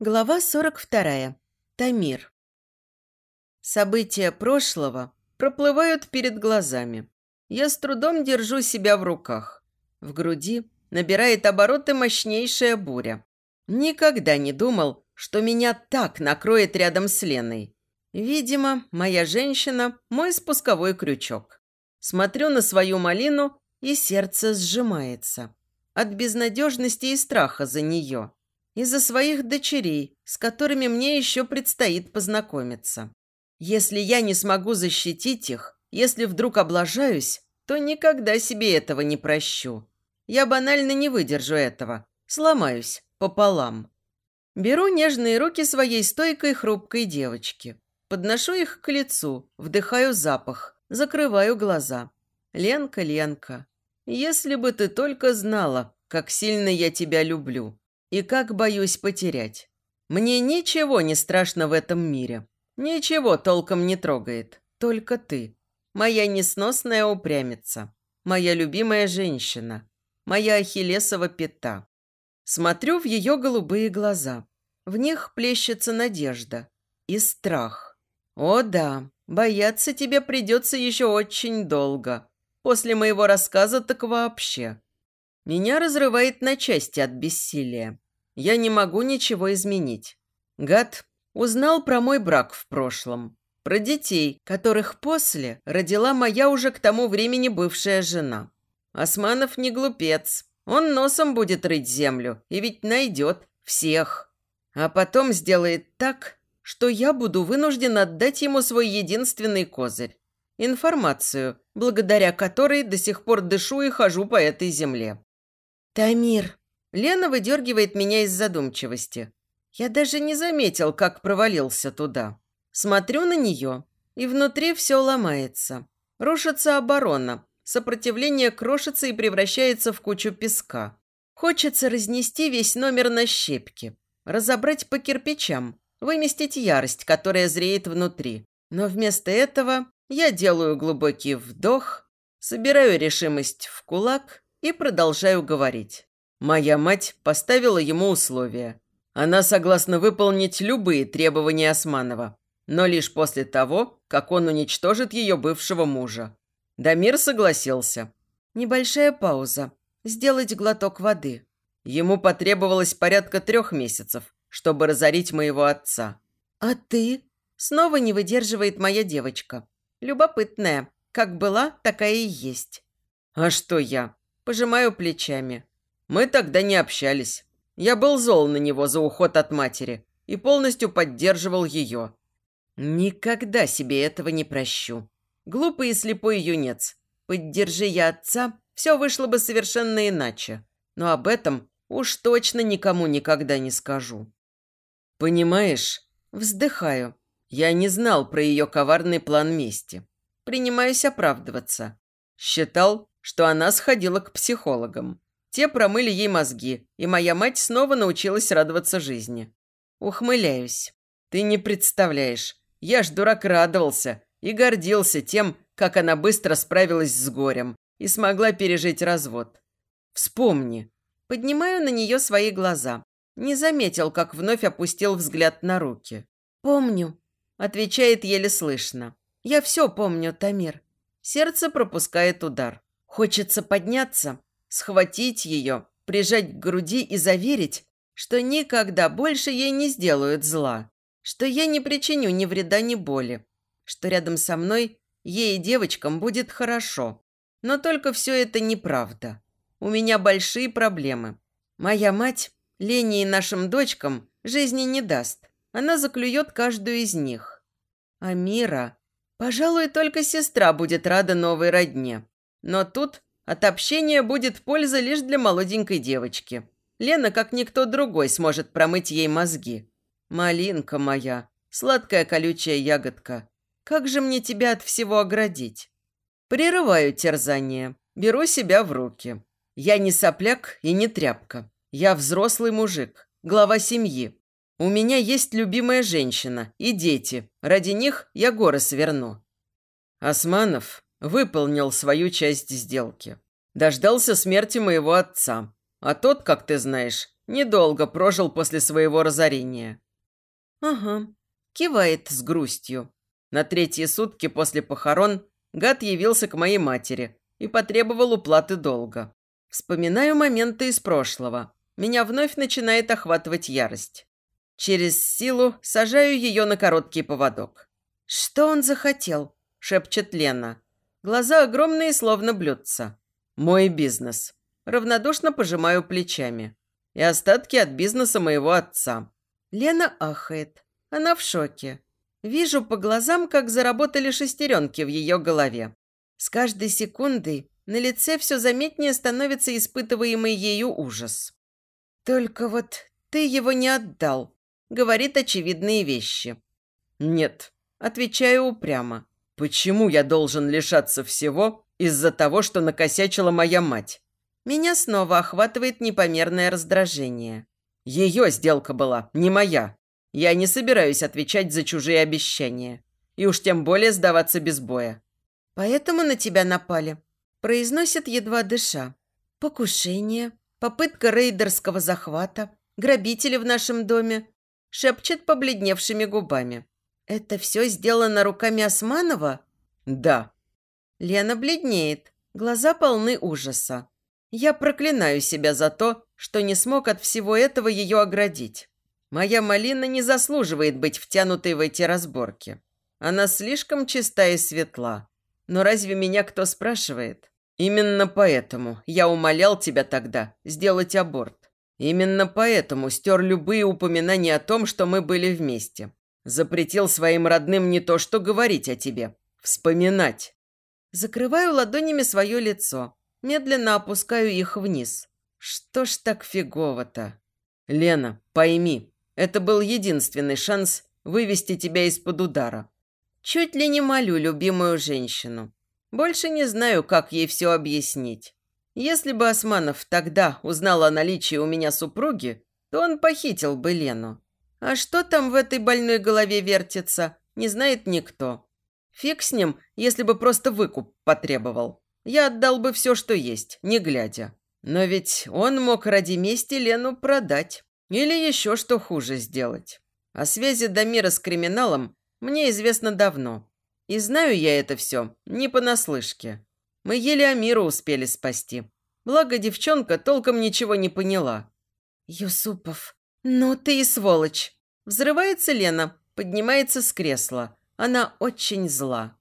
Глава 42. Тамир. События прошлого проплывают перед глазами. Я с трудом держу себя в руках. В груди набирает обороты мощнейшая буря. Никогда не думал, что меня так накроет рядом с Леной. Видимо, моя женщина – мой спусковой крючок. Смотрю на свою малину, и сердце сжимается. От безнадежности и страха за нее – из-за своих дочерей, с которыми мне еще предстоит познакомиться. Если я не смогу защитить их, если вдруг облажаюсь, то никогда себе этого не прощу. Я банально не выдержу этого, сломаюсь пополам. Беру нежные руки своей стойкой хрупкой девочки, подношу их к лицу, вдыхаю запах, закрываю глаза. Ленка, Ленка, если бы ты только знала, как сильно я тебя люблю. И как боюсь потерять. Мне ничего не страшно в этом мире. Ничего толком не трогает. Только ты. Моя несносная упрямица. Моя любимая женщина. Моя ахиллесова пята. Смотрю в ее голубые глаза. В них плещется надежда. И страх. О да, бояться тебе придется еще очень долго. После моего рассказа так вообще. Меня разрывает на части от бессилия. Я не могу ничего изменить. Гад узнал про мой брак в прошлом. Про детей, которых после родила моя уже к тому времени бывшая жена. Османов не глупец. Он носом будет рыть землю и ведь найдет всех. А потом сделает так, что я буду вынужден отдать ему свой единственный козырь. Информацию, благодаря которой до сих пор дышу и хожу по этой земле. «Тамир!» Лена выдергивает меня из задумчивости. Я даже не заметил, как провалился туда. Смотрю на нее, и внутри все ломается. Рушится оборона, сопротивление крошится и превращается в кучу песка. Хочется разнести весь номер на щепки, разобрать по кирпичам, выместить ярость, которая зреет внутри. Но вместо этого я делаю глубокий вдох, собираю решимость в кулак и продолжаю говорить. Моя мать поставила ему условия. Она согласна выполнить любые требования Османова, но лишь после того, как он уничтожит ее бывшего мужа. Дамир согласился. Небольшая пауза. Сделать глоток воды. Ему потребовалось порядка трех месяцев, чтобы разорить моего отца. «А ты?» Снова не выдерживает моя девочка. Любопытная. Как была, такая и есть. «А что я?» Пожимаю плечами. Мы тогда не общались. Я был зол на него за уход от матери и полностью поддерживал ее. Никогда себе этого не прощу. Глупый и слепой юнец. Поддержи я отца, все вышло бы совершенно иначе. Но об этом уж точно никому никогда не скажу. Понимаешь? Вздыхаю. Я не знал про ее коварный план мести. Принимаюсь оправдываться. Считал, что она сходила к психологам. Те промыли ей мозги, и моя мать снова научилась радоваться жизни. Ухмыляюсь. Ты не представляешь. Я ж дурак радовался и гордился тем, как она быстро справилась с горем и смогла пережить развод. Вспомни. Поднимаю на нее свои глаза. Не заметил, как вновь опустил взгляд на руки. «Помню», – отвечает еле слышно. «Я все помню, Тамир». Сердце пропускает удар. Хочется подняться, схватить ее, прижать к груди и заверить, что никогда больше ей не сделают зла, что я не причиню ни вреда, ни боли, что рядом со мной ей и девочкам будет хорошо. Но только все это неправда. У меня большие проблемы. Моя мать Лене и нашим дочкам жизни не даст. Она заклюет каждую из них. А Мира... Пожалуй, только сестра будет рада новой родне. Но тут от общения будет польза лишь для молоденькой девочки. Лена, как никто другой, сможет промыть ей мозги. Малинка моя, сладкая колючая ягодка, как же мне тебя от всего оградить? Прерываю терзание, беру себя в руки. Я не сопляк и не тряпка. Я взрослый мужик, глава семьи. У меня есть любимая женщина и дети. Ради них я горы сверну. Османов выполнил свою часть сделки. Дождался смерти моего отца. А тот, как ты знаешь, Недолго прожил после своего разорения. Ага, кивает с грустью. На третьи сутки после похорон гад явился к моей матери и потребовал уплаты долга. Вспоминаю моменты из прошлого. Меня вновь начинает охватывать ярость. Через силу сажаю ее на короткий поводок. «Что он захотел?» – шепчет Лена. Глаза огромные, словно блюдца. «Мой бизнес». Равнодушно пожимаю плечами. И остатки от бизнеса моего отца. Лена ахает. Она в шоке. Вижу по глазам, как заработали шестеренки в ее голове. С каждой секундой на лице все заметнее становится испытываемый ею ужас. «Только вот ты его не отдал», — говорит очевидные вещи. «Нет», — отвечаю упрямо. «Почему я должен лишаться всего из-за того, что накосячила моя мать?» Меня снова охватывает непомерное раздражение. Ее сделка была, не моя. Я не собираюсь отвечать за чужие обещания. И уж тем более сдаваться без боя. Поэтому на тебя напали. Произносит едва дыша. Покушение, попытка рейдерского захвата, грабители в нашем доме. Шепчет побледневшими губами. Это все сделано руками Османова? Да. Лена бледнеет. Глаза полны ужаса. Я проклинаю себя за то, что не смог от всего этого ее оградить. Моя малина не заслуживает быть втянутой в эти разборки. Она слишком чиста и светла. Но разве меня кто спрашивает? Именно поэтому я умолял тебя тогда сделать аборт. Именно поэтому стер любые упоминания о том, что мы были вместе. Запретил своим родным не то что говорить о тебе, вспоминать. Закрываю ладонями свое лицо, медленно опускаю их вниз. Что ж так фигово-то? Лена, пойми, это был единственный шанс вывести тебя из-под удара. Чуть ли не молю любимую женщину. Больше не знаю, как ей все объяснить. Если бы Османов тогда узнал о наличии у меня супруги, то он похитил бы Лену. А что там в этой больной голове вертится, не знает никто. Фиг с ним, если бы просто выкуп потребовал. Я отдал бы все, что есть, не глядя. Но ведь он мог ради мести Лену продать. Или еще что хуже сделать. О связи Дамира с криминалом мне известно давно. И знаю я это все не понаслышке. Мы еле Амиру успели спасти. Благо девчонка толком ничего не поняла. «Юсупов, ну ты и сволочь!» Взрывается Лена, поднимается с кресла. Она очень зла.